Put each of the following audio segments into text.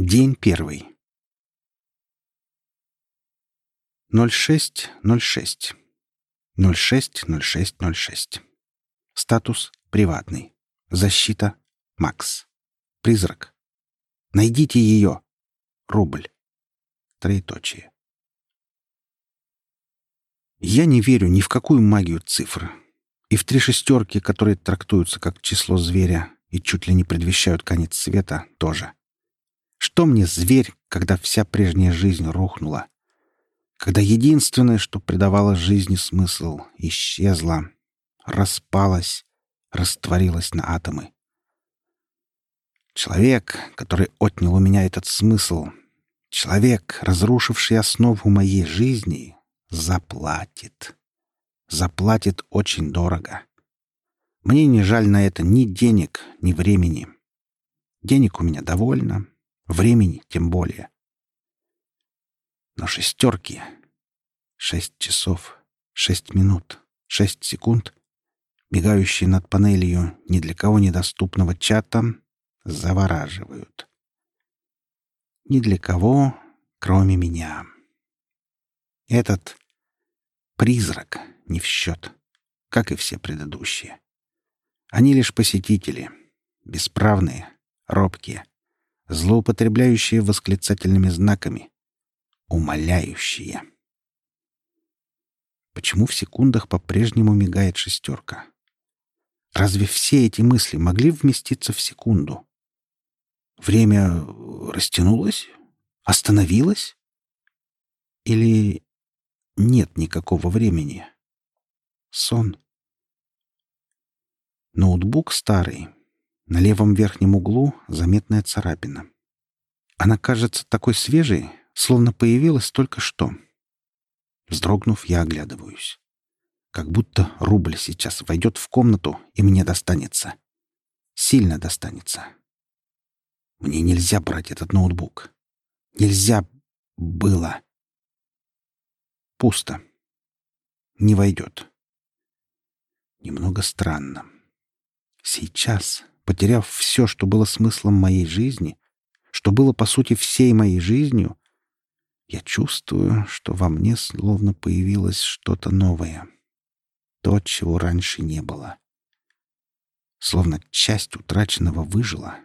День первый. 06.06. 06.06.06. Статус приватный. Защита Макс. Призрак. Найдите ее. Рубль. Троеточие. Я не верю ни в какую магию цифр. И в три шестерки, которые трактуются как число зверя и чуть ли не предвещают конец света, тоже. Что мне зверь, когда вся прежняя жизнь рухнула? Когда единственное, что придавало жизни смысл, исчезло, распалось, растворилось на атомы. Человек, который отнял у меня этот смысл, человек, разрушивший основу моей жизни, заплатит. Заплатит очень дорого. Мне не жаль на это ни денег, ни времени. Денег у меня довольно, Времени тем более. Но шестерки... Шесть часов, шесть минут, шесть секунд, мигающие над панелью ни для кого недоступного чата, завораживают. Ни для кого, кроме меня. Этот призрак не в счет, как и все предыдущие. Они лишь посетители, бесправные, робкие, злоупотребляющие восклицательными знаками, умоляющие. Почему в секундах по-прежнему мигает шестерка? Разве все эти мысли могли вместиться в секунду? Время растянулось? Остановилось? Или нет никакого времени? Сон. Ноутбук старый, на левом верхнем углу заметная царапина. Она кажется такой свежей, словно появилась только что. Вздрогнув, я оглядываюсь. Как будто рубль сейчас войдет в комнату и мне достанется. Сильно достанется. Мне нельзя брать этот ноутбук. Нельзя было. Пусто. Не войдет. Немного странно. Сейчас, потеряв все, что было смыслом моей жизни, что было, по сути, всей моей жизнью, я чувствую, что во мне словно появилось что-то новое. То, чего раньше не было. Словно часть утраченного выжила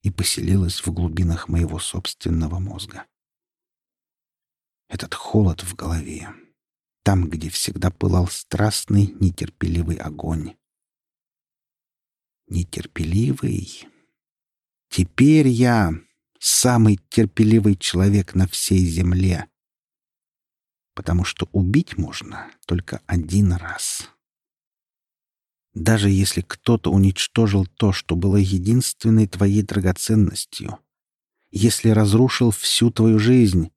и поселилась в глубинах моего собственного мозга. Этот холод в голове, там, где всегда пылал страстный, нетерпеливый огонь, нетерпеливый. Теперь я самый терпеливый человек на всей земле. Потому что убить можно только один раз. Даже если кто-то уничтожил то, что было единственной твоей драгоценностью, если разрушил всю твою жизнь,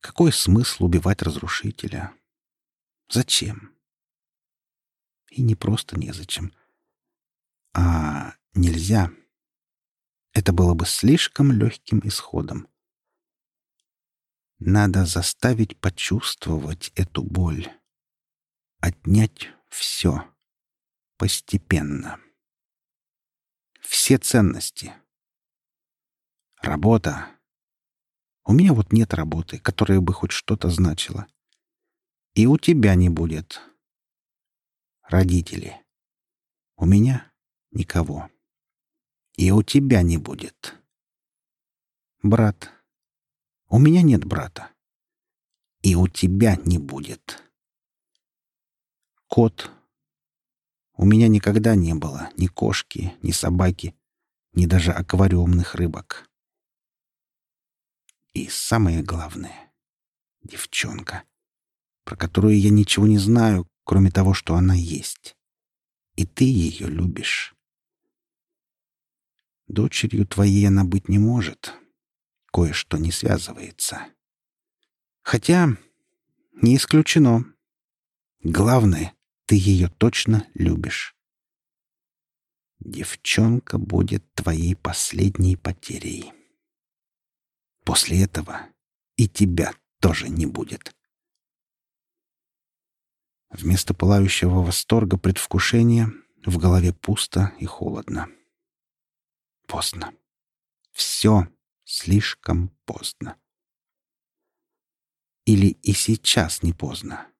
какой смысл убивать разрушителя? Зачем? И не просто незачем. А нельзя. Это было бы слишком легким исходом. Надо заставить почувствовать эту боль. Отнять все. Постепенно. Все ценности. Работа. У меня вот нет работы, которая бы хоть что-то значила. И у тебя не будет. Родители. У меня никого. И у тебя не будет. Брат. У меня нет брата. И у тебя не будет. Кот. У меня никогда не было ни кошки, ни собаки, ни даже аквариумных рыбок. И самое главное — девчонка, про которую я ничего не знаю, кроме того, что она есть. И ты ее любишь. Дочерью твоей она быть не может. Кое-что не связывается. Хотя не исключено. Главное, ты ее точно любишь. Девчонка будет твоей последней потерей. После этого и тебя тоже не будет. Вместо пылающего восторга предвкушения в голове пусто и холодно. Поздно. Все слишком поздно. Или и сейчас не поздно.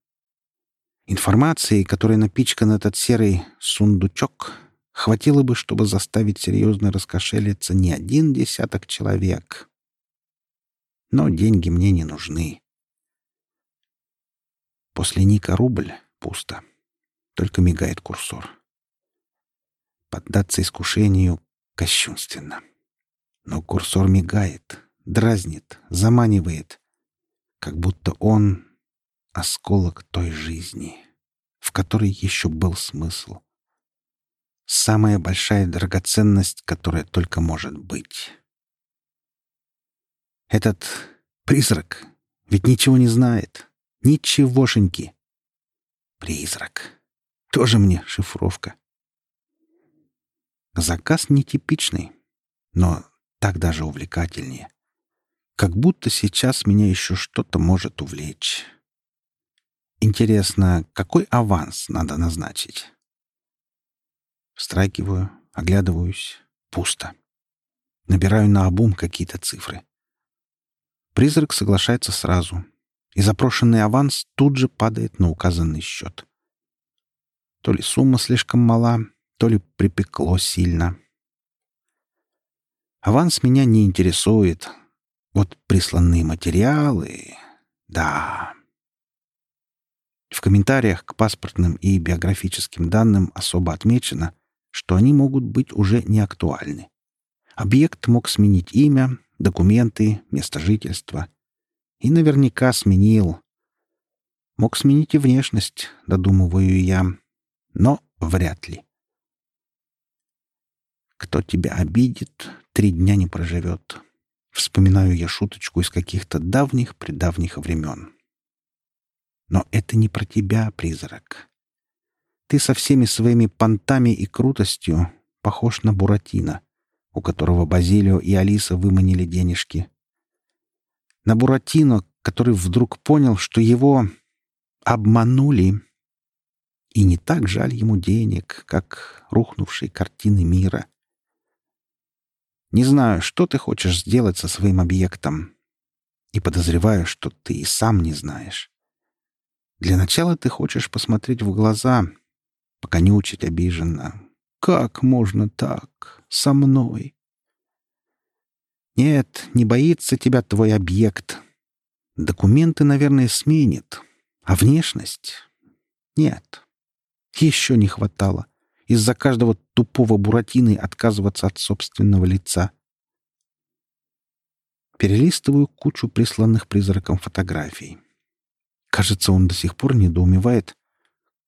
Информации, которой напичкан этот серый сундучок, хватило бы, чтобы заставить серьезно раскошелиться не один десяток человек. Но деньги мне не нужны. После Ника рубль пусто. Только мигает курсор. Поддаться искушению кощунственно. Но курсор мигает, дразнит, заманивает, как будто он — осколок той жизни, в которой еще был смысл. Самая большая драгоценность, которая только может быть. Этот призрак ведь ничего не знает. Ничегошеньки. Призрак. Тоже мне шифровка. Заказ нетипичный, но так даже увлекательнее. Как будто сейчас меня еще что-то может увлечь. Интересно, какой аванс надо назначить? Встрагиваю, оглядываюсь. Пусто. Набираю на обум какие-то цифры. Призрак соглашается сразу, и запрошенный аванс тут же падает на указанный счет. То ли сумма слишком мала, то ли припекло сильно. Аванс меня не интересует. Вот присланные материалы... Да. В комментариях к паспортным и биографическим данным особо отмечено, что они могут быть уже не актуальны. Объект мог сменить имя, документы, место жительства. И наверняка сменил. Мог сменить и внешность, додумываю я, но вряд ли. Кто тебя обидит, три дня не проживет. Вспоминаю я шуточку из каких-то давних-предавних времен. Но это не про тебя, призрак. Ты со всеми своими понтами и крутостью похож на Буратино, у которого Базилио и Алиса выманили денежки. На Буратино, который вдруг понял, что его обманули. И не так жаль ему денег, как рухнувшей картины мира — не знаю, что ты хочешь сделать со своим объектом. И подозреваю, что ты и сам не знаешь. Для начала ты хочешь посмотреть в глаза, пока не учить обиженно. Как можно так? Со мной? Нет, не боится тебя твой объект. Документы, наверное, сменит. А внешность? Нет. Еще не хватало из-за каждого тупого буратины отказываться от собственного лица. Перелистываю кучу присланных призраком фотографий. Кажется, он до сих пор недоумевает,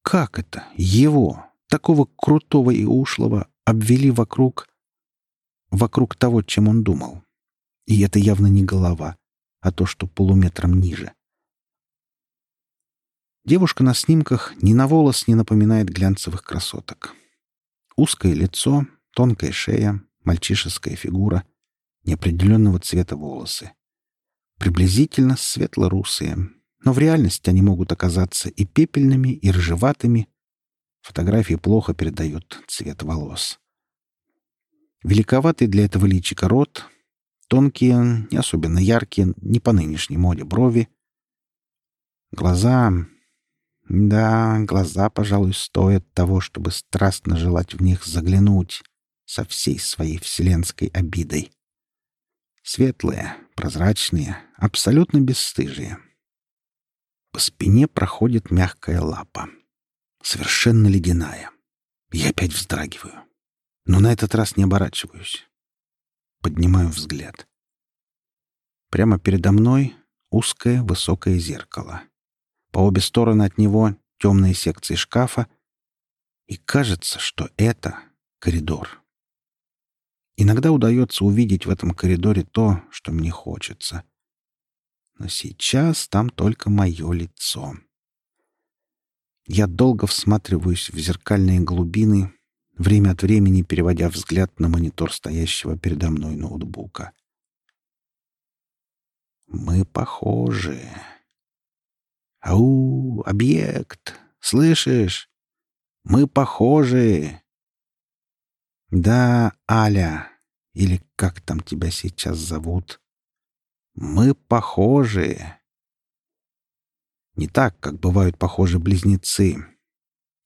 как это его, такого крутого и ушлого, обвели вокруг... вокруг того, чем он думал. И это явно не голова, а то, что полуметром ниже. Девушка на снимках ни на волос не напоминает глянцевых красоток. Узкое лицо, тонкая шея, мальчишеская фигура, неопределенного цвета волосы. Приблизительно светло-русые, но в реальности они могут оказаться и пепельными, и рыжеватыми. Фотографии плохо передают цвет волос. Великоватый для этого личика рот, тонкие, не особенно яркие, не по нынешней моде брови. Глаза да, глаза, пожалуй, стоят того, чтобы страстно желать в них заглянуть со всей своей вселенской обидой. Светлые, прозрачные, абсолютно бесстыжие. По спине проходит мягкая лапа. Совершенно ледяная. Я опять вздрагиваю. Но на этот раз не оборачиваюсь. Поднимаю взгляд. Прямо передо мной узкое высокое зеркало. По обе стороны от него темные секции шкафа, и кажется, что это коридор. Иногда удается увидеть в этом коридоре то, что мне хочется. Но сейчас там только мое лицо. Я долго всматриваюсь в зеркальные глубины, время от времени переводя взгляд на монитор стоящего передо мной ноутбука. Мы похожи. «Ау, объект! Слышишь? Мы похожи!» «Да, Аля, или как там тебя сейчас зовут. Мы похожи. Не так, как бывают похожи близнецы.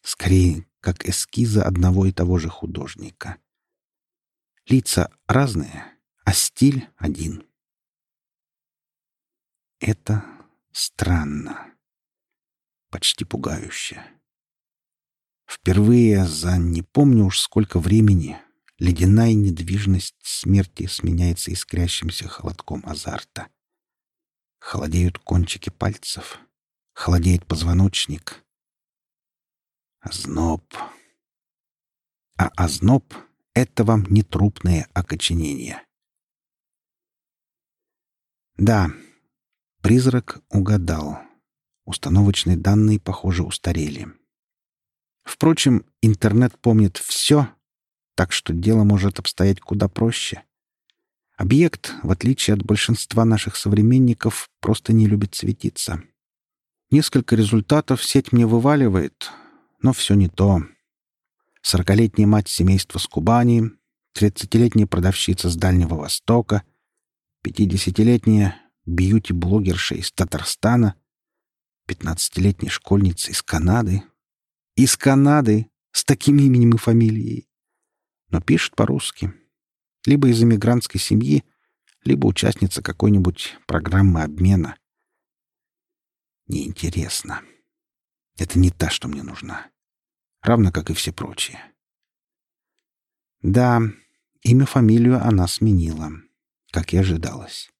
Скорее, как эскизы одного и того же художника. Лица разные, а стиль один. Это странно. Почти пугающе. Впервые за не помню уж сколько времени ледяная недвижность смерти сменяется искрящимся холодком азарта. Холодеют кончики пальцев, холодеет позвоночник. Озноб. А озноб — это вам не трупное окоченение. Да, призрак угадал. Установочные данные, похоже, устарели. Впрочем, интернет помнит все, так что дело может обстоять куда проще. Объект, в отличие от большинства наших современников, просто не любит светиться. Несколько результатов сеть мне вываливает, но все не то. Сорокалетняя мать семейства с Кубани, тридцатилетняя продавщица с Дальнего Востока, пятидесятилетняя бьюти-блогерша из Татарстана, пятнадцатилетняя школьница из Канады. Из Канады! С таким именем и фамилией! Но пишет по-русски. Либо из эмигрантской семьи, либо участница какой-нибудь программы обмена. Неинтересно. Это не та, что мне нужна. Равно как и все прочие. Да, имя-фамилию она сменила, как и ожидалось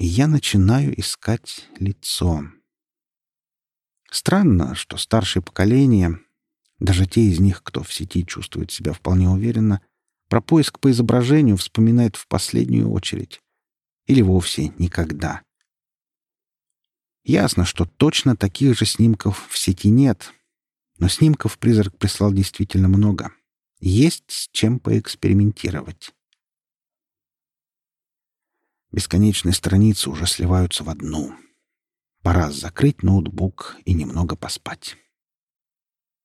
и я начинаю искать лицо. Странно, что старшее поколение, даже те из них, кто в сети чувствует себя вполне уверенно, про поиск по изображению вспоминает в последнюю очередь. Или вовсе никогда. Ясно, что точно таких же снимков в сети нет, но снимков призрак прислал действительно много. Есть с чем поэкспериментировать. Бесконечные страницы уже сливаются в одну. Пора закрыть ноутбук и немного поспать.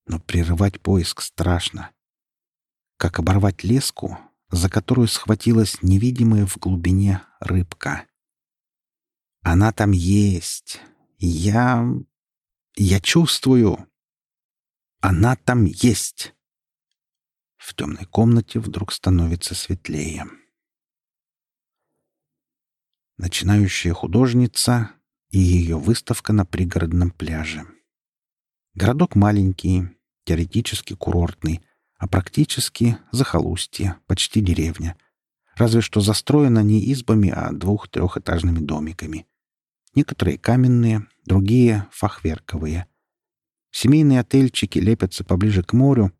Но прерывать поиск страшно. Как оборвать леску, за которую схватилась невидимая в глубине рыбка. Она там есть. Я... Я чувствую. Она там есть. В темной комнате вдруг становится светлее начинающая художница и ее выставка на пригородном пляже. Городок маленький, теоретически курортный, а практически захолустье, почти деревня. Разве что застроена не избами, а двух-трехэтажными домиками. Некоторые каменные, другие — фахверковые. Семейные отельчики лепятся поближе к морю,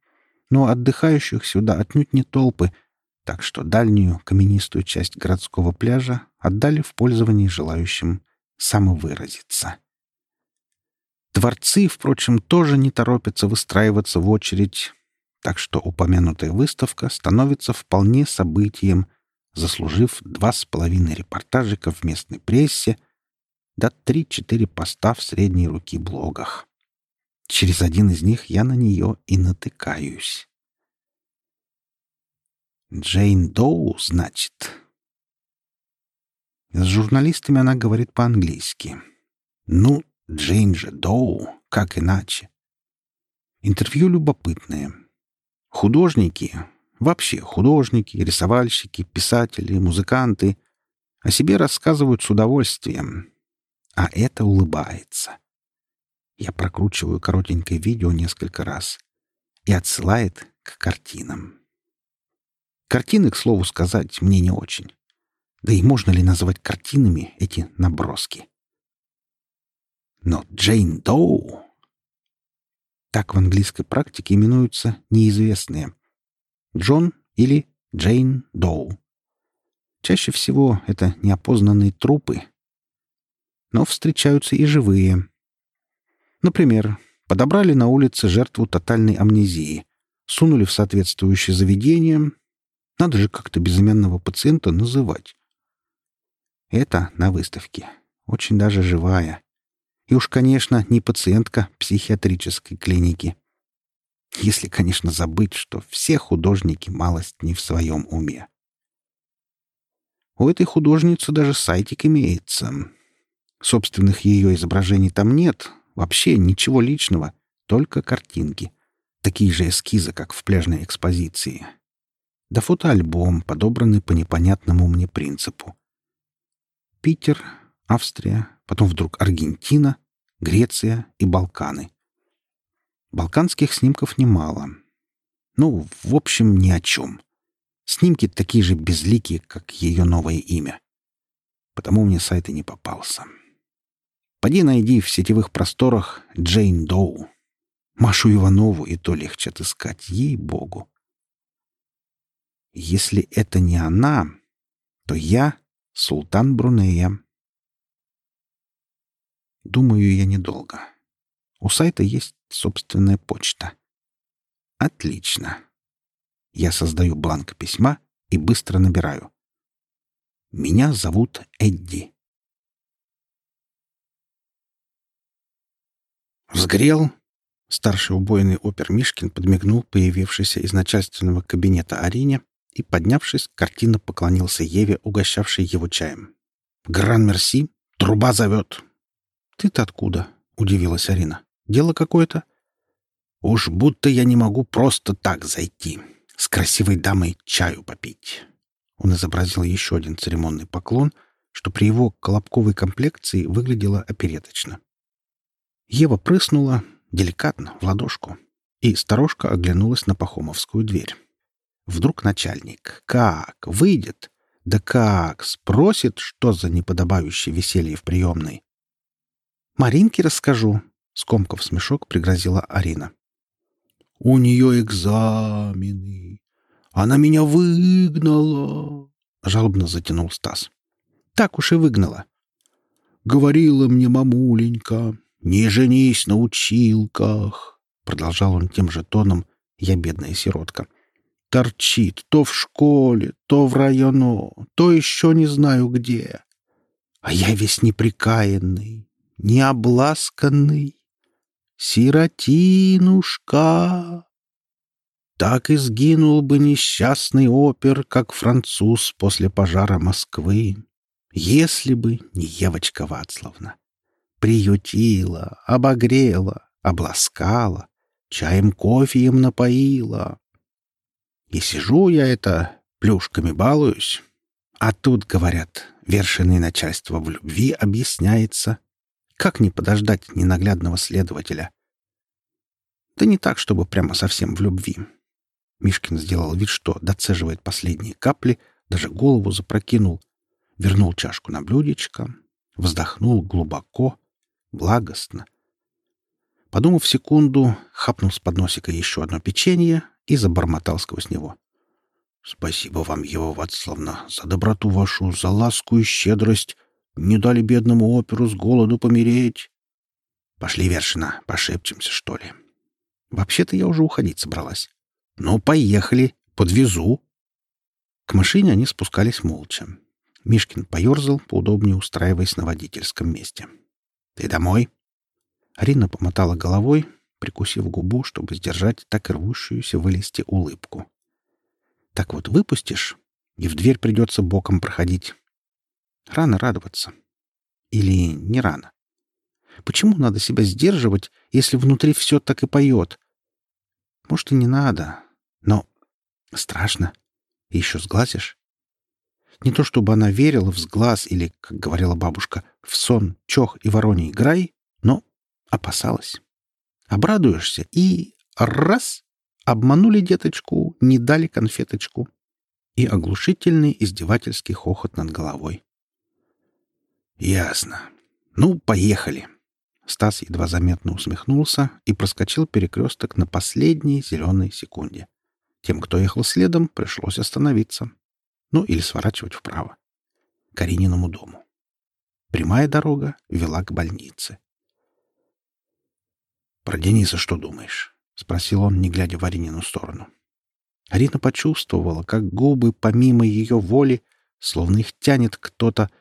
но отдыхающих сюда отнюдь не толпы — так что дальнюю каменистую часть городского пляжа отдали в пользование желающим самовыразиться. Дворцы, впрочем, тоже не торопятся выстраиваться в очередь, так что упомянутая выставка становится вполне событием, заслужив два с половиной репортажика в местной прессе да три-четыре поста в средней руки блогах. Через один из них я на нее и натыкаюсь. Джейн Доу, значит. С журналистами она говорит по-английски. Ну, Джейн же Доу, как иначе. Интервью любопытное. Художники, вообще художники, рисовальщики, писатели, музыканты о себе рассказывают с удовольствием, а это улыбается. Я прокручиваю коротенькое видео несколько раз и отсылает к картинам. Картины, к слову сказать, мне не очень. Да и можно ли называть картинами эти наброски? Но Джейн Доу... Так в английской практике именуются неизвестные. Джон или Джейн Доу. Чаще всего это неопознанные трупы. Но встречаются и живые. Например, подобрали на улице жертву тотальной амнезии, сунули в соответствующее заведение, надо же как-то безымянного пациента называть. Это на выставке. Очень даже живая. И уж, конечно, не пациентка психиатрической клиники. Если, конечно, забыть, что все художники малость не в своем уме. У этой художницы даже сайтик имеется. Собственных ее изображений там нет, вообще ничего личного, только картинки. Такие же эскизы, как в пляжной экспозиции. Да фотоальбом, подобранный по непонятному мне принципу. Питер, Австрия, потом вдруг Аргентина, Греция и Балканы. Балканских снимков немало. Ну, в общем, ни о чем. Снимки такие же безликие, как ее новое имя. Потому мне сайт и не попался. Поди найди в сетевых просторах Джейн Доу. Машу Иванову и то легче отыскать, ей-богу. Если это не она, то я — султан Брунея. Думаю я недолго. У сайта есть собственная почта. Отлично. Я создаю бланк письма и быстро набираю. Меня зовут Эдди. Взгрел. Старший убойный опер Мишкин подмигнул появившийся из начальственного кабинета Арине и, поднявшись, картинно поклонился Еве, угощавшей его чаем. «Гран-мерси! Труба зовет!» «Ты-то откуда?» — удивилась Арина. «Дело какое-то?» «Уж будто я не могу просто так зайти, с красивой дамой чаю попить». Он изобразил еще один церемонный поклон, что при его колобковой комплекции выглядело опереточно. Ева прыснула, деликатно, в ладошку, и сторожка оглянулась на Пахомовскую дверь. Вдруг начальник. Как? Выйдет? Да как? Спросит, что за неподобающее веселье в приемной. «Маринке расскажу», — скомков смешок пригрозила Арина. «У нее экзамены. Она меня выгнала», — жалобно затянул Стас. «Так уж и выгнала». «Говорила мне мамуленька, не женись на училках», — продолжал он тем же тоном, я бедная сиротка. Торчит то в школе, то в районо, то еще не знаю где. А я весь неприкаянный, необласканный. Сиротинушка! Так и сгинул бы несчастный опер, как француз после пожара Москвы, если бы не Евочка Вацлавна. Приютила, обогрела, обласкала, чаем кофеем напоила. И сижу я это, плюшками балуюсь. А тут, говорят, вершиное начальство в любви объясняется. Как не подождать ненаглядного следователя? Да не так, чтобы прямо совсем в любви. Мишкин сделал вид, что доцеживает последние капли, даже голову запрокинул, вернул чашку на блюдечко, вздохнул глубоко, благостно. Подумав секунду, хапнул с подносика еще одно печенье и забормотал сквозь него. «Спасибо вам, Ева Вацлавна, за доброту вашу, за ласку и щедрость. Не дали бедному оперу с голоду помереть. Пошли, Вершина, пошепчемся, что ли. Вообще-то я уже уходить собралась. Ну, поехали, подвезу. К машине они спускались молча. Мишкин поерзал, поудобнее устраиваясь на водительском месте. «Ты домой?» Арина помотала головой, прикусив губу, чтобы сдержать так рвущуюся вылезти улыбку. «Так вот выпустишь, и в дверь придется боком проходить. Рано радоваться. Или не рано? Почему надо себя сдерживать, если внутри все так и поет? Может, и не надо, но страшно. Еще сглазишь. Не то чтобы она верила в сглаз или, как говорила бабушка, в сон, чох и вороний грай, но опасалась. Обрадуешься и раз — обманули деточку, не дали конфеточку. И оглушительный издевательский хохот над головой. «Ясно. Ну, поехали». Стас едва заметно усмехнулся и проскочил перекресток на последней зеленой секунде. Тем, кто ехал следом, пришлось остановиться. Ну, или сворачивать вправо. К Арининому дому. Прямая дорога вела к больнице. «Про Дениса что думаешь?» — спросил он, не глядя в Аринину сторону. Арина почувствовала, как губы, помимо ее воли, словно их тянет кто-то,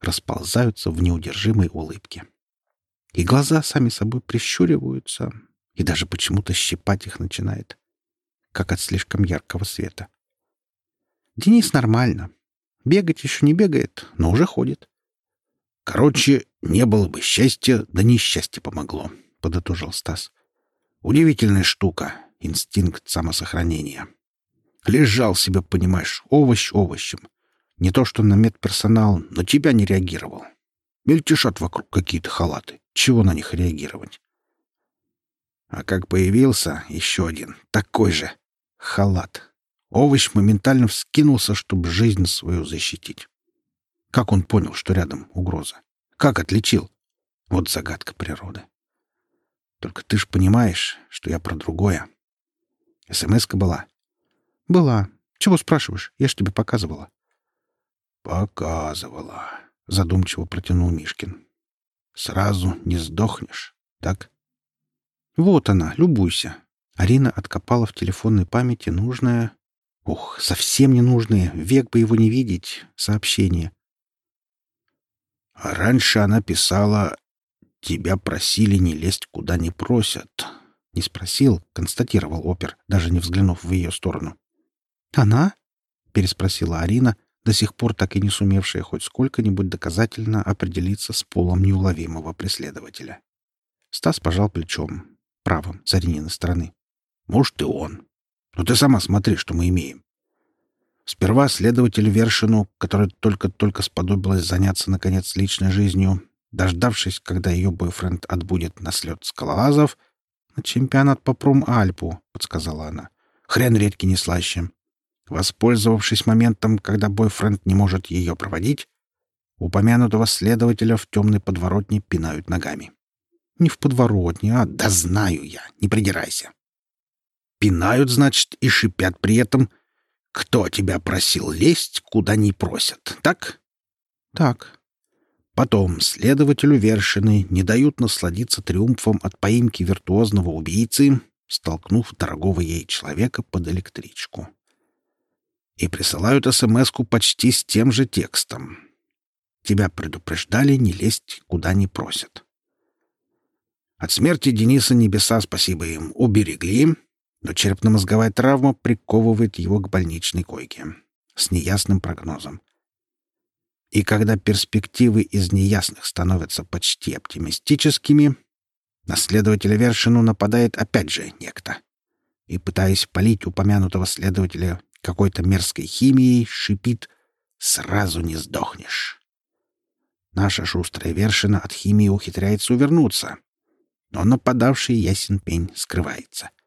расползаются в неудержимой улыбке. И глаза сами собой прищуриваются, и даже почему-то щипать их начинает, как от слишком яркого света. Денис нормально. Бегать еще не бегает, но уже ходит. Короче, не было бы счастья, да несчастье помогло, — подытожил Стас. Удивительная штука — инстинкт самосохранения. Лежал себе, понимаешь, овощ овощем. Не то что на медперсонал, но тебя не реагировал. Мельтешат вокруг какие-то халаты. Чего на них реагировать? А как появился еще один, такой же, халат. Овощ моментально вскинулся, чтобы жизнь свою защитить. Как он понял, что рядом угроза? Как отличил? Вот загадка природы. Только ты ж понимаешь, что я про другое. СМС-ка была? Была. Чего спрашиваешь? Я ж тебе показывала. Показывала. Задумчиво протянул Мишкин. Сразу не сдохнешь, так? Вот она, любуйся. Арина откопала в телефонной памяти нужное... Ух, совсем ненужное, век бы его не видеть, сообщение. А раньше она писала «Тебя просили не лезть, куда не просят». Не спросил, констатировал опер, даже не взглянув в ее сторону. «Она?» — переспросила Арина, до сих пор так и не сумевшая хоть сколько-нибудь доказательно определиться с полом неуловимого преследователя. Стас пожал плечом, правым, с Арининой стороны. «Может, и он. Но ты сама смотри, что мы имеем. Сперва следователь Вершину, которая только-только сподобилась заняться, наконец, личной жизнью, дождавшись, когда ее бойфренд отбудет на слет скалолазов, «На чемпионат по пром-альпу», — подсказала она. «Хрен редьки не слаще». Воспользовавшись моментом, когда бойфренд не может ее проводить, упомянутого следователя в темной подворотне пинают ногами. «Не в подворотне, а да знаю я, не придирайся». Пинают, значит, и шипят при этом — кто тебя просил лезть, куда не просят, так? Так. Потом следователю Вершины не дают насладиться триумфом от поимки виртуозного убийцы, столкнув дорогого ей человека под электричку. И присылают смс почти с тем же текстом. Тебя предупреждали не лезть, куда не просят. От смерти Дениса небеса, спасибо им, уберегли, но черепно-мозговая травма приковывает его к больничной койке с неясным прогнозом. И когда перспективы из неясных становятся почти оптимистическими, на следователя Вершину нападает опять же некто. И, пытаясь полить упомянутого следователя какой-то мерзкой химией, шипит «Сразу не сдохнешь». Наша шустрая Вершина от химии ухитряется увернуться, но нападавший ясен пень скрывается —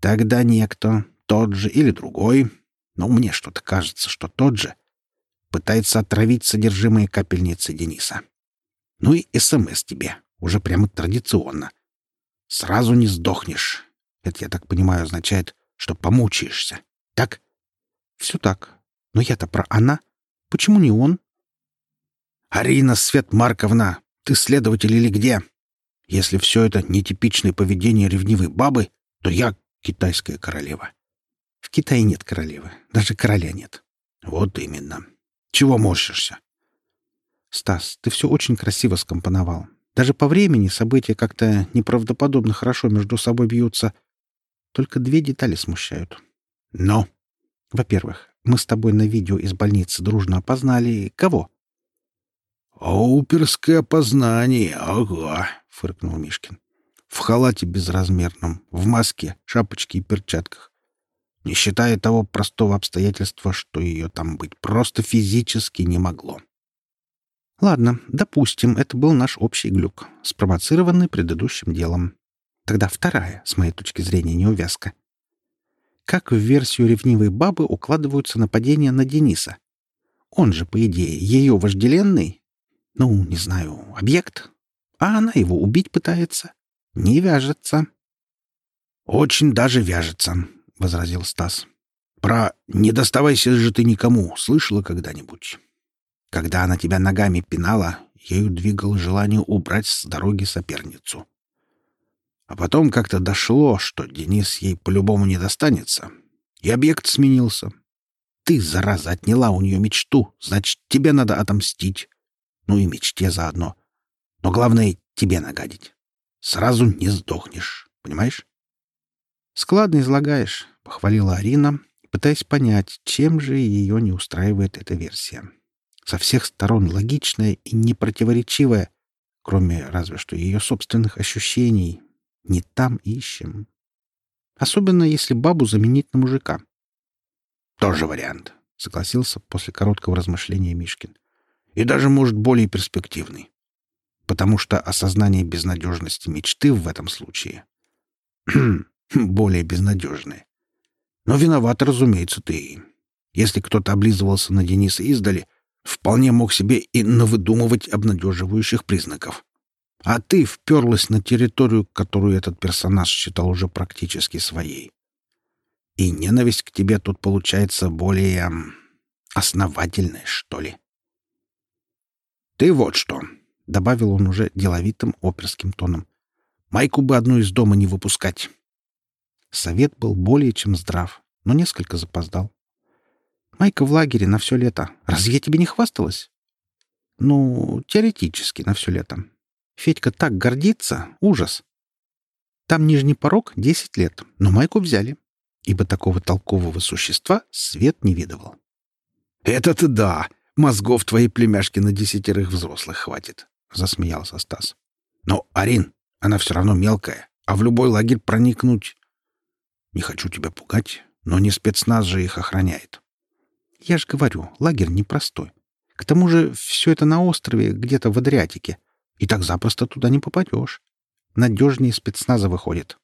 Тогда некто, тот же или другой, но мне что-то кажется, что тот же, пытается отравить содержимое капельницы Дениса. Ну и СМС тебе, уже прямо традиционно. Сразу не сдохнешь. Это, я так понимаю, означает, что помучаешься. Так? Все так. Но я-то про она. Почему не он? Арина Свет Марковна, ты следователь или где? Если все это нетипичное поведение ревнивой бабы, то я китайская королева. В Китае нет королевы, даже короля нет. Вот именно. Чего морщишься? Стас, ты все очень красиво скомпоновал. Даже по времени события как-то неправдоподобно хорошо между собой бьются. Только две детали смущают. Но? Во-первых, мы с тобой на видео из больницы дружно опознали кого? «Оперское опознание, ага», — фыркнул Мишкин в халате безразмерном, в маске, шапочке и перчатках. Не считая того простого обстоятельства, что ее там быть просто физически не могло. Ладно, допустим, это был наш общий глюк, спровоцированный предыдущим делом. Тогда вторая, с моей точки зрения, неувязка. Как в версию ревнивой бабы укладываются нападения на Дениса? Он же, по идее, ее вожделенный? Ну, не знаю, объект? А она его убить пытается? Не вяжется. Очень даже вяжется, возразил Стас. Про «не доставайся же ты никому» слышала когда-нибудь? Когда она тебя ногами пинала, ею двигало желание убрать с дороги соперницу. А потом как-то дошло, что Денис ей по-любому не достанется, и объект сменился. Ты, зараза, отняла у нее мечту, значит, тебе надо отомстить. Ну и мечте заодно. Но главное — тебе нагадить. Сразу не сдохнешь. Понимаешь? «Складно излагаешь», — похвалила Арина, пытаясь понять, чем же ее не устраивает эта версия. Со всех сторон логичная и непротиворечивая, кроме разве что ее собственных ощущений. Не там ищем. Особенно, если бабу заменить на мужика. «Тоже вариант», — согласился после короткого размышления Мишкин. «И даже, может, более перспективный. Потому что осознание безнадежности мечты в этом случае более безнадежное. Но виноват, разумеется, ты. Если кто-то облизывался на Дениса издали, вполне мог себе и навыдумывать обнадеживающих признаков. А ты вперлась на территорию, которую этот персонаж считал уже практически своей. И ненависть к тебе тут получается более основательная, что ли. «Ты вот что», — добавил он уже деловитым оперским тоном, — «Майку бы одну из дома не выпускать. Совет был более чем здрав, но несколько запоздал. «Майка в лагере на все лето. Разве я тебе не хвасталась?» «Ну, теоретически на все лето. Федька так гордится. Ужас. Там нижний порог — десять лет, но Майку взяли, ибо такого толкового существа свет не видывал». «Это-то да! Мозгов твоей племяшки на десятерых взрослых хватит!» — засмеялся Стас. «Но, Арин, она все равно мелкая, а в любой лагерь проникнуть не хочу тебя пугать, но не спецназ же их охраняет. Я же говорю, лагерь непростой. К тому же все это на острове, где-то в Адриатике. И так запросто туда не попадешь. Надежнее спецназа выходит.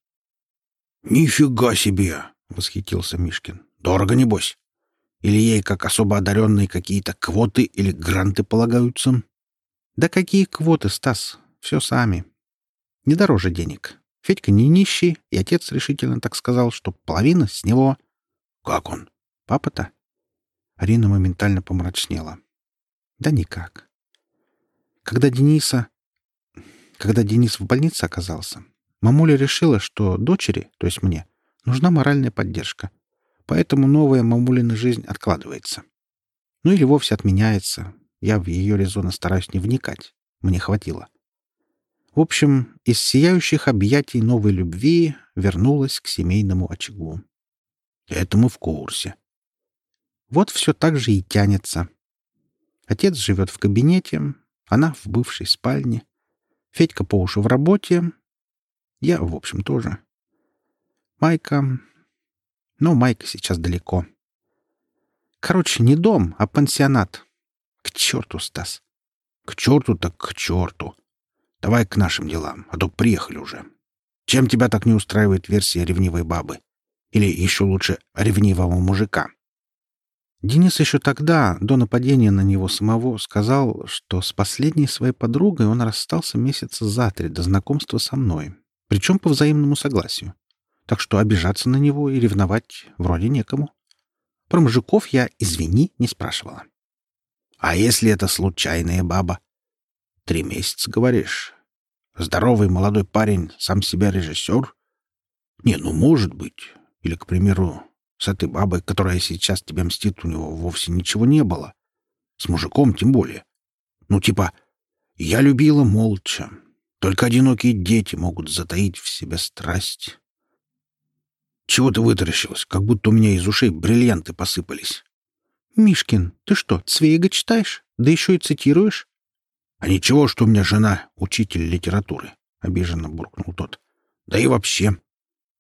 «Нифига себе!» — восхитился Мишкин. «Дорого, небось? Или ей, как особо одаренные, какие-то квоты или гранты полагаются?» «Да какие квоты, Стас? Все сами. Не дороже денег. Федька не нищий, и отец решительно так сказал, что половина с него. «Как он?» «Папа-то?» Арина моментально помрачнела. «Да никак. Когда Дениса... Когда Денис в больнице оказался, мамуля решила, что дочери, то есть мне, нужна моральная поддержка. Поэтому новая мамулина жизнь откладывается. Ну или вовсе отменяется. Я в ее резоны стараюсь не вникать. Мне хватило. В общем, из сияющих объятий новой любви вернулась к семейному очагу. Это мы в курсе. Вот все так же и тянется. Отец живет в кабинете, она в бывшей спальне. Федька по уши в работе. Я, в общем, тоже. Майка... Но Майка сейчас далеко. Короче, не дом, а пансионат. К черту, Стас. К черту так к черту. Давай к нашим делам, а то приехали уже. Чем тебя так не устраивает версия ревнивой бабы? Или еще лучше ревнивого мужика?» Денис еще тогда, до нападения на него самого, сказал, что с последней своей подругой он расстался месяца за три до знакомства со мной, причем по взаимному согласию. Так что обижаться на него и ревновать вроде некому. Про мужиков я, извини, не спрашивала. «А если это случайная баба?» «Три месяца, говоришь? Здоровый молодой парень, сам себя режиссер? Не, ну, может быть. Или, к примеру, с этой бабой, которая сейчас тебя мстит, у него вовсе ничего не было. С мужиком тем более. Ну, типа, я любила молча. Только одинокие дети могут затаить в себе страсть. Чего ты вытаращилась, как будто у меня из ушей бриллианты посыпались? Мишкин, ты что, Цвейга читаешь? Да еще и цитируешь? «А ничего, что у меня жена — учитель литературы», — обиженно буркнул тот. «Да и вообще.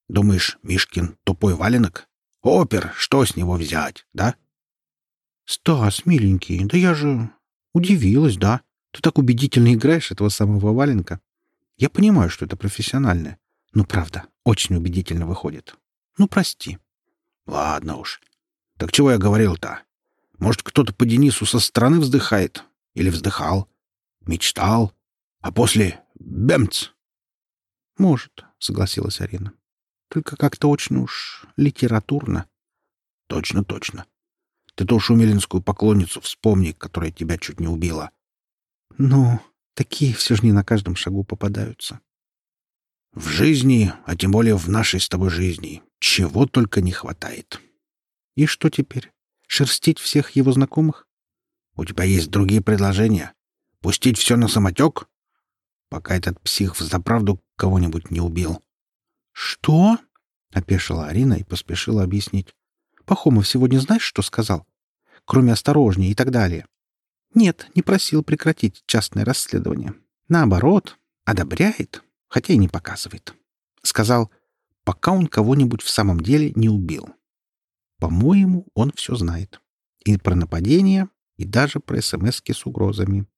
Думаешь, Мишкин — тупой валенок? Опер, что с него взять, да?» «Стас, миленький, да я же... удивилась, да? Ты так убедительно играешь этого самого валенка. Я понимаю, что это профессиональное, но правда, очень убедительно выходит. Ну, прости». «Ладно уж. Так чего я говорил-то? Может, кто-то по Денису со стороны вздыхает? Или вздыхал?» Мечтал. А после — бемц. — Может, — согласилась Арина. — Только как-то очень уж литературно. — Точно, точно. Ты ту шумелинскую поклонницу вспомни, которая тебя чуть не убила. — Ну, такие все же не на каждом шагу попадаются. — В жизни, а тем более в нашей с тобой жизни, чего только не хватает. — И что теперь? Шерстить всех его знакомых? — У тебя есть другие предложения? Пустить все на самотек? Пока этот псих взаправду кого-нибудь не убил. «Что?» — опешила Арина и поспешила объяснить. «Пахомов сегодня знаешь, что сказал? Кроме осторожнее и так далее. Нет, не просил прекратить частное расследование. Наоборот, одобряет, хотя и не показывает. Сказал, пока он кого-нибудь в самом деле не убил. По-моему, он все знает. И про нападение, и даже про СМСки с угрозами. —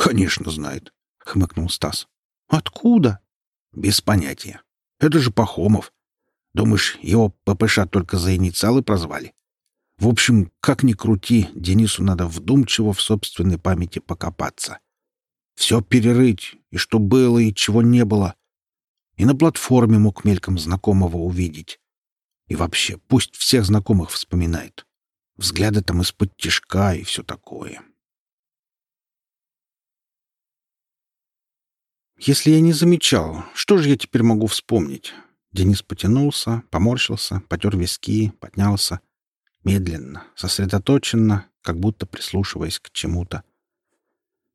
Конечно, знает, — хмыкнул Стас. — Откуда? — Без понятия. Это же Пахомов. Думаешь, его ППШ только за инициалы прозвали? В общем, как ни крути, Денису надо вдумчиво в собственной памяти покопаться. Все перерыть, и что было, и чего не было. И на платформе мог мельком знакомого увидеть. И вообще, пусть всех знакомых вспоминает. Взгляды там из-под тишка и все такое. Если я не замечал, что же я теперь могу вспомнить? Денис потянулся, поморщился, потер виски, поднялся. Медленно, сосредоточенно, как будто прислушиваясь к чему-то.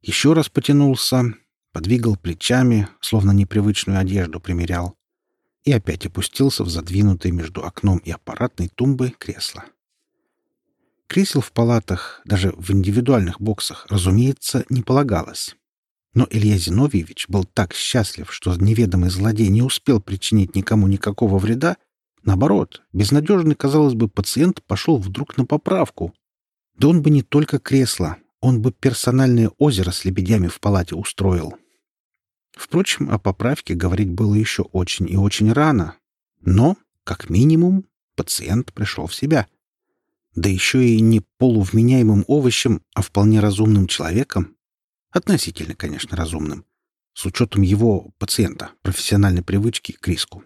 Еще раз потянулся, подвигал плечами, словно непривычную одежду примерял, и опять опустился в задвинутое между окном и аппаратной тумбой кресло. Кресел в палатах, даже в индивидуальных боксах, разумеется, не полагалось. Но Илья Зиновьевич был так счастлив, что неведомый злодей не успел причинить никому никакого вреда. Наоборот, безнадежный, казалось бы, пациент пошел вдруг на поправку. Да он бы не только кресло, он бы персональное озеро с лебедями в палате устроил. Впрочем, о поправке говорить было еще очень и очень рано. Но, как минимум, пациент пришел в себя. Да еще и не полувменяемым овощем, а вполне разумным человеком, Относительно, конечно, разумным. С учетом его, пациента, профессиональной привычки к риску.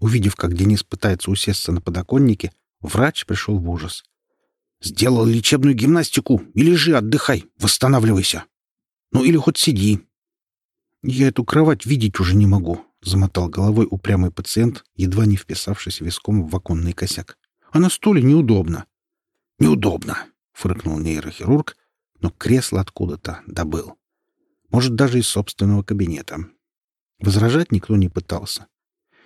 Увидев, как Денис пытается усесться на подоконнике, врач пришел в ужас. «Сделал лечебную гимнастику и лежи, отдыхай, восстанавливайся. Ну или хоть сиди». «Я эту кровать видеть уже не могу», — замотал головой упрямый пациент, едва не вписавшись виском в оконный косяк. «А на стуле неудобно». «Неудобно», — фыркнул нейрохирург но кресло откуда-то добыл. Может, даже из собственного кабинета. Возражать никто не пытался.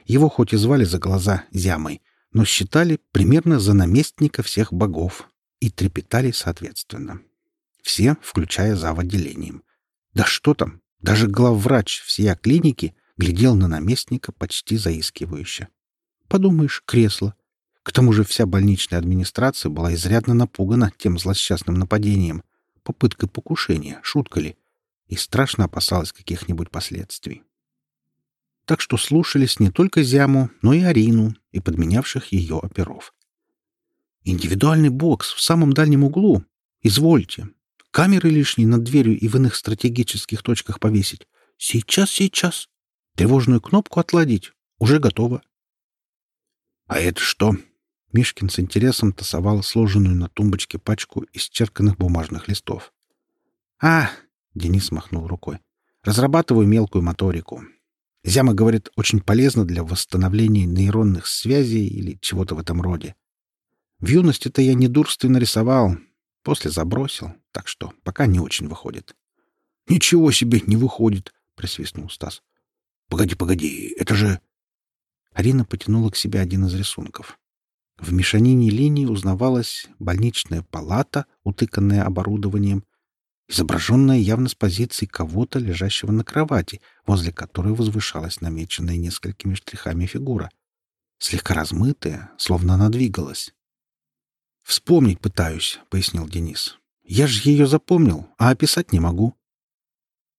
Его хоть и звали за глаза Зямой, но считали примерно за наместника всех богов и трепетали соответственно. Все, включая зав. отделением. Да что там, даже главврач всея клиники глядел на наместника почти заискивающе. Подумаешь, кресло. К тому же вся больничная администрация была изрядно напугана тем злосчастным нападением, попыткой покушения, шутка ли, и страшно опасалась каких-нибудь последствий. Так что слушались не только Зяму, но и Арину и подменявших ее оперов. «Индивидуальный бокс в самом дальнем углу. Извольте. Камеры лишние над дверью и в иных стратегических точках повесить. Сейчас, сейчас. Тревожную кнопку отладить. Уже готово». «А это что?» Мишкин с интересом тасовал сложенную на тумбочке пачку исчерканных бумажных листов. «А!» — Денис махнул рукой. «Разрабатываю мелкую моторику. Зяма говорит, очень полезно для восстановления нейронных связей или чего-то в этом роде. В юности-то я недурственно рисовал, после забросил, так что пока не очень выходит». «Ничего себе не выходит!» — присвистнул Стас. «Погоди, погоди, это же...» Арина потянула к себе один из рисунков. В мешанине линий узнавалась больничная палата, утыканная оборудованием, изображенная явно с позиции кого-то, лежащего на кровати, возле которой возвышалась намеченная несколькими штрихами фигура. Слегка размытая, словно она двигалась. «Вспомнить пытаюсь», — пояснил Денис. «Я же ее запомнил, а описать не могу».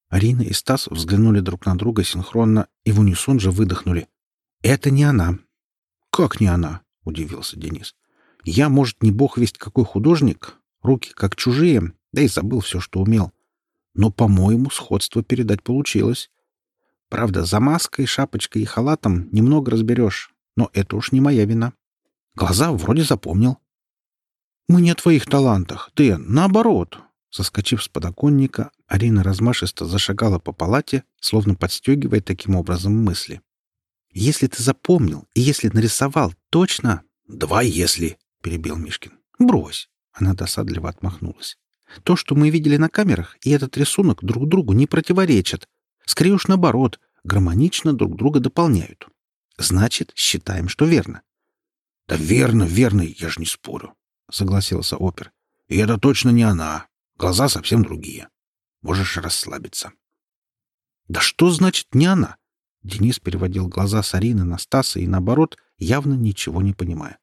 Арина и Стас взглянули друг на друга синхронно и в унисон же выдохнули. «Это не она». «Как не она?» — удивился Денис. «Я, может, не бог весть какой художник, руки как чужие, да и забыл все, что умел. Но, по-моему, сходство передать получилось. Правда, за маской, шапочкой и халатом немного разберешь, но это уж не моя вина. Глаза вроде запомнил». «Мы не о твоих талантах, ты, наоборот!» Соскочив с подоконника, Арина размашисто зашагала по палате, словно подстегивая таким образом мысли. Если ты запомнил и если нарисовал точно... — Два если, — перебил Мишкин. — Брось. Она досадливо отмахнулась. То, что мы видели на камерах, и этот рисунок друг другу не противоречат. Скорее уж наоборот, гармонично друг друга дополняют. Значит, считаем, что верно. Да верно, верно, я же не спорю, согласился опер. И это точно не она. Глаза совсем другие. Можешь расслабиться. Да что значит не она? Денис переводил глаза с Арины на Стаса и наоборот, явно ничего не понимая.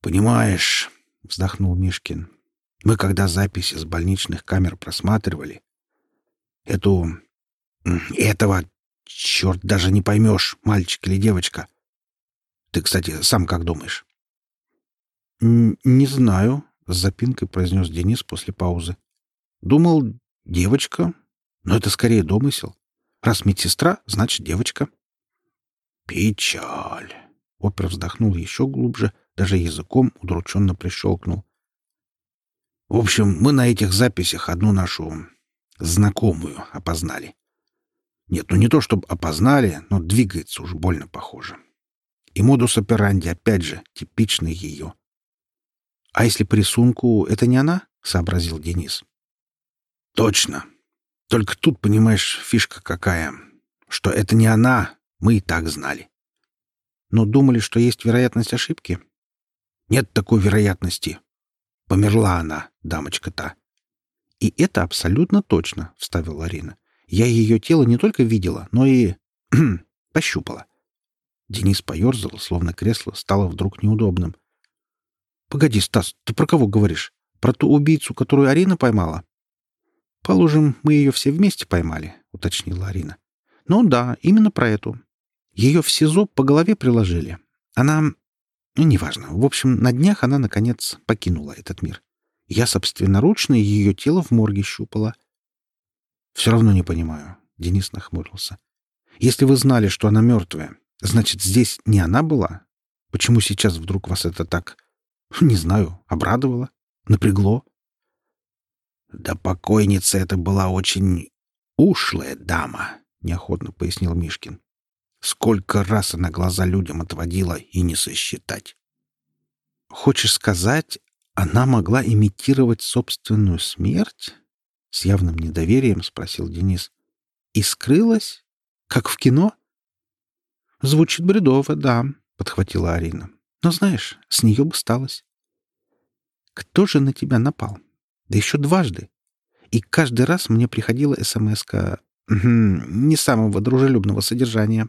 «Понимаешь», — вздохнул Мишкин, — «мы когда записи с больничных камер просматривали, эту... этого... черт, даже не поймешь, мальчик или девочка. Ты, кстати, сам как думаешь?» «Не знаю», — с запинкой произнес Денис после паузы. «Думал, девочка, но это скорее домысел. Раз медсестра, значит, девочка». «Печаль!» — опер вздохнул еще глубже, даже языком удрученно прищелкнул. «В общем, мы на этих записях одну нашу знакомую опознали. Нет, ну не то чтобы опознали, но двигается уж больно похоже. И модус операнди, опять же, типичный ее. «А если по рисунку это не она?» — сообразил Денис. «Точно. Только тут, понимаешь, фишка какая. Что это не она, мы и так знали. Но думали, что есть вероятность ошибки?» «Нет такой вероятности. Померла она, дамочка та». «И это абсолютно точно», — вставила Арина. «Я ее тело не только видела, но и... пощупала». Денис поерзал, словно кресло стало вдруг неудобным. Погоди, Стас, ты про кого говоришь? Про ту убийцу, которую Арина поймала? Положим, мы ее все вместе поймали, уточнила Арина. Ну да, именно про эту. Ее в СИЗО по голове приложили. Она... Ну, неважно. В общем, на днях она, наконец, покинула этот мир. Я собственноручно ее тело в морге щупала. Все равно не понимаю. Денис нахмурился. Если вы знали, что она мертвая, значит, здесь не она была? Почему сейчас вдруг вас это так Не знаю, обрадовало, напрягло. Да покойница это была очень ушлая дама, неохотно пояснил Мишкин. Сколько раз она глаза людям отводила и не сосчитать. Хочешь сказать, она могла имитировать собственную смерть? С явным недоверием спросил Денис. И скрылась? Как в кино? Звучит бредово, да, подхватила Арина. Но знаешь, с нее бы сталось. Кто же на тебя напал? Да еще дважды. И каждый раз мне приходила смс не самого дружелюбного содержания.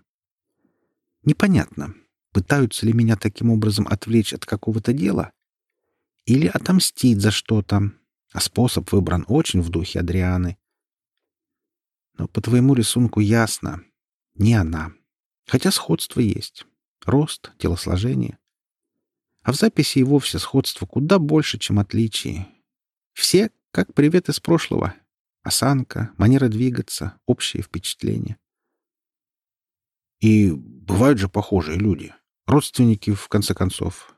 Непонятно, пытаются ли меня таким образом отвлечь от какого-то дела или отомстить за что-то, а способ выбран очень в духе Адрианы. Но по твоему рисунку ясно — не она. Хотя сходство есть. Рост, телосложение. А в записи и вовсе сходство куда больше, чем отличий. Все как привет из прошлого. Осанка, манера двигаться, общее впечатление. И бывают же похожие люди. Родственники, в конце концов.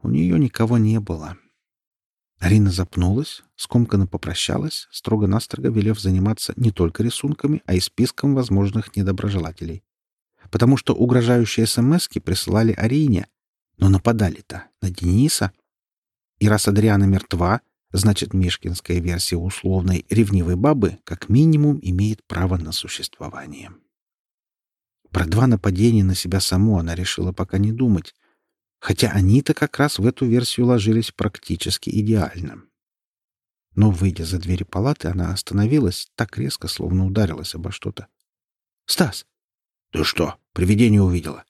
У нее никого не было. Арина запнулась, скомканно попрощалась, строго-настрого велев заниматься не только рисунками, а и списком возможных недоброжелателей. Потому что угрожающие смски присылали Арине, но нападали-то на Дениса. И раз Адриана мертва, значит, мишкинская версия условной ревнивой бабы как минимум имеет право на существование. Про два нападения на себя саму она решила пока не думать, хотя они-то как раз в эту версию ложились практически идеально. Но, выйдя за двери палаты, она остановилась так резко, словно ударилась обо что-то. «Стас!» «Ты что, привидение увидела?»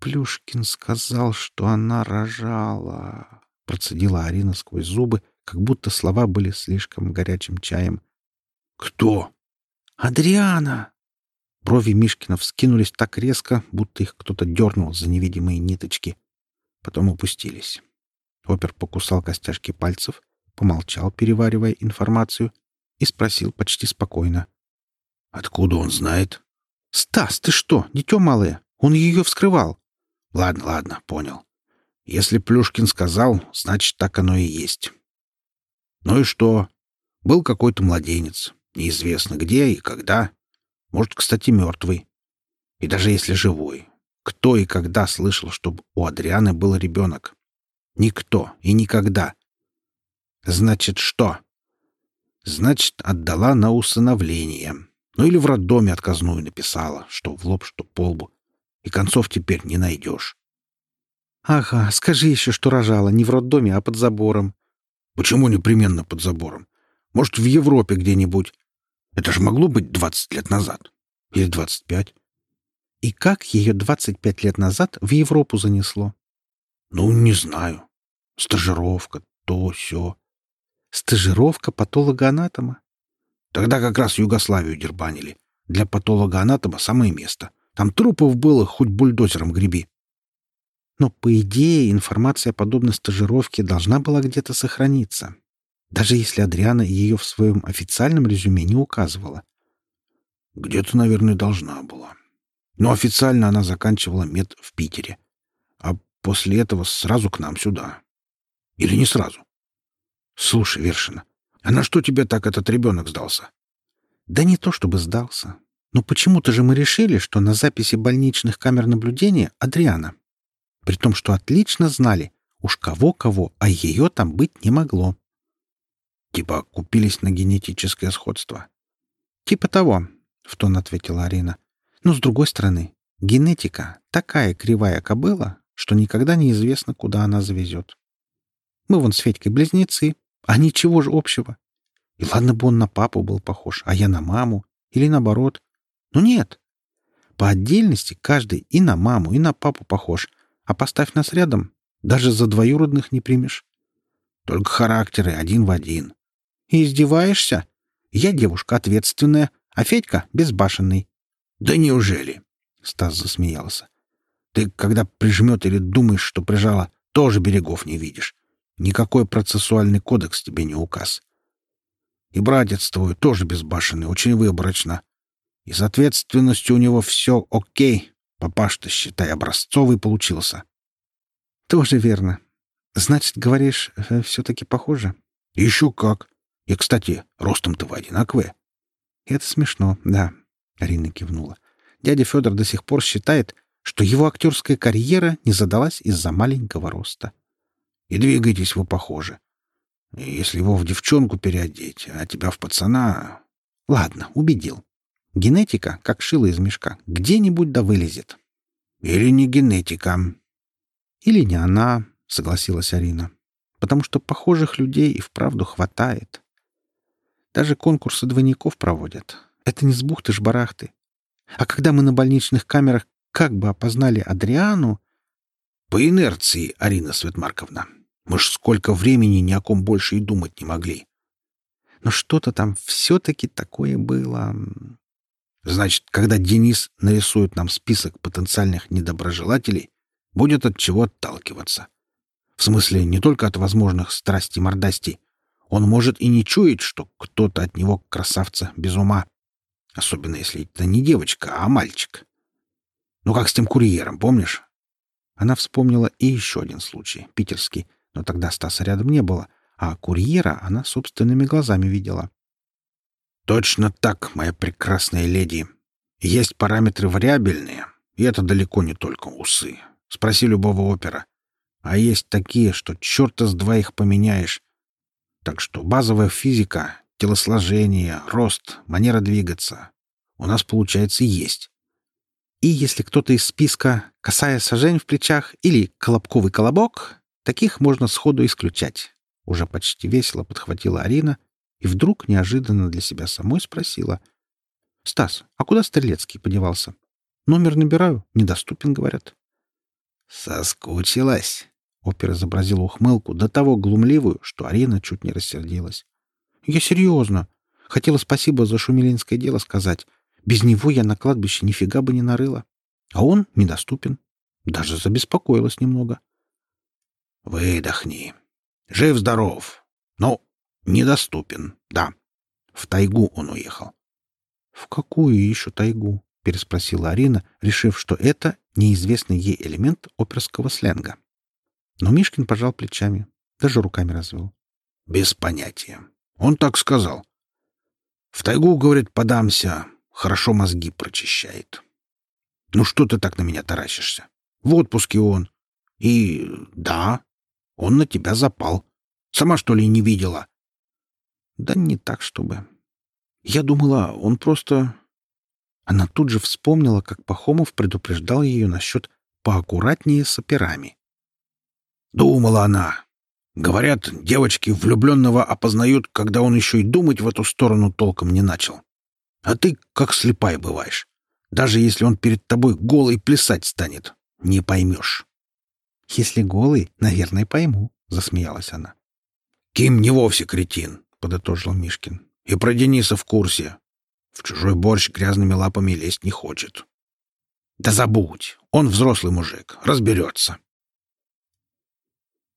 Плюшкин сказал, что она рожала. Процедила Арина сквозь зубы, как будто слова были слишком горячим чаем. «Кто?» «Адриана!» Брови Мишкина вскинулись так резко, будто их кто-то дернул за невидимые ниточки. Потом упустились. Опер покусал костяшки пальцев, помолчал, переваривая информацию, и спросил почти спокойно. «Откуда он знает?» «Стас, ты что, дитё малое? Он ее вскрывал!» Ладно, ладно, понял. Если Плюшкин сказал, значит, так оно и есть. Ну и что? Был какой-то младенец. Неизвестно где и когда. Может, кстати, мертвый. И даже если живой. Кто и когда слышал, чтобы у Адрианы был ребенок? Никто и никогда. Значит, что? Значит, отдала на усыновление. Ну или в роддоме отказную написала, что в лоб, что по лбу. И концов теперь не найдешь. Ага, скажи еще, что рожала не в роддоме, а под забором. Почему непременно под забором? Может, в Европе где-нибудь? Это же могло быть двадцать лет назад. Или двадцать пять. И как ее двадцать пять лет назад в Европу занесло? Ну, не знаю. Стажировка, то, все. Стажировка патолога-анатома? Тогда как раз Югославию дербанили. Для патолога-анатома самое место. Там трупов было, хоть бульдозером греби. Но, по идее, информация о подобной стажировке должна была где-то сохраниться. Даже если Адриана ее в своем официальном резюме не указывала. Где-то, наверное, должна была. Но официально она заканчивала мед в Питере. А после этого сразу к нам сюда. Или не сразу? Слушай, Вершина, а на что тебе так этот ребенок сдался? Да не то чтобы сдался. Но почему-то же мы решили, что на записи больничных камер наблюдения Адриана. При том, что отлично знали, уж кого-кого, а ее там быть не могло. Типа купились на генетическое сходство. Типа того, — в тон ответила Арина. Но с другой стороны, генетика — такая кривая кобыла, что никогда неизвестно, куда она завезет. Мы вон с Федькой близнецы, а ничего же общего. И ладно бы он на папу был похож, а я на маму, или наоборот. Но нет. По отдельности каждый и на маму, и на папу похож, а поставь нас рядом, даже за двоюродных не примешь. Только характеры один в один. И издеваешься? Я девушка ответственная, а Федька безбашенный. Да неужели? Стас засмеялся. Ты, когда прижмет или думаешь, что прижала, тоже берегов не видишь. Никакой процессуальный кодекс тебе не указ. И братец твой тоже безбашенный, очень выборочно. И с ответственностью у него все окей. Папаш-то, считай, образцовый получился. Тоже верно. Значит, говоришь, э, все-таки похоже? Еще как. И, кстати, ростом-то вы одинаковые. Это смешно, да. Арина кивнула. Дядя Федор до сих пор считает, что его актерская карьера не задалась из-за маленького роста. И двигаетесь вы похоже. Если его в девчонку переодеть, а тебя в пацана... Ладно, убедил. Генетика, как шило из мешка, где-нибудь да вылезет. Или не генетика. Или не она, согласилась Арина. Потому что похожих людей и вправду хватает. Даже конкурсы двойников проводят. Это не с бухты-барахты. А когда мы на больничных камерах как бы опознали Адриану... По инерции, Арина Светмарковна. Мы ж сколько времени ни о ком больше и думать не могли. Но что-то там все-таки такое было. Значит, когда Денис нарисует нам список потенциальных недоброжелателей, будет от чего отталкиваться. В смысле, не только от возможных страстей-мордастей. Он может и не чуять, что кто-то от него красавца без ума. Особенно, если это не девочка, а мальчик. Ну, как с тем курьером, помнишь? Она вспомнила и еще один случай, питерский, но тогда Стаса рядом не было, а курьера она собственными глазами видела. «Точно так, моя прекрасная леди. Есть параметры вариабельные, и это далеко не только усы. Спроси любого опера. А есть такие, что черта с два их поменяешь. Так что базовая физика, телосложение, рост, манера двигаться у нас, получается, есть. И если кто-то из списка касая сажень в плечах или колобковый колобок, таких можно сходу исключать. Уже почти весело подхватила Арина и вдруг неожиданно для себя самой спросила. «Стас, а куда Стрелецкий подевался? Номер набираю, недоступен, говорят». «Соскучилась?» Опер изобразил ухмылку до того глумливую, что Арина чуть не рассердилась. «Я серьезно. Хотела спасибо за шумилинское дело сказать. Без него я на кладбище нифига бы не нарыла. А он недоступен. Даже забеспокоилась немного. Выдохни. Жив-здоров. Но недоступен, да. В тайгу он уехал. В какую еще тайгу? переспросила Арина, решив, что это неизвестный ей элемент оперского сленга. Но Мишкин пожал плечами, даже руками развел. Без понятия. Он так сказал. В тайгу, говорит, подамся, хорошо мозги прочищает. Ну что ты так на меня таращишься? В отпуске он. И да, он на тебя запал. Сама что ли не видела? Да не так, чтобы. Я думала, он просто Она тут же вспомнила, как Пахомов предупреждал ее насчет «поаккуратнее с операми». Думала она. Говорят, девочки влюбленного опознают, когда он еще и думать в эту сторону толком не начал. А ты как слепая бываешь. Даже если он перед тобой голый плясать станет, не поймешь. — Если голый, наверное, пойму, — засмеялась она. — Ким не вовсе кретин, — подытожил Мишкин. — И про Дениса в курсе. В чужой борщ грязными лапами лезть не хочет. — Да забудь, он взрослый мужик, разберется.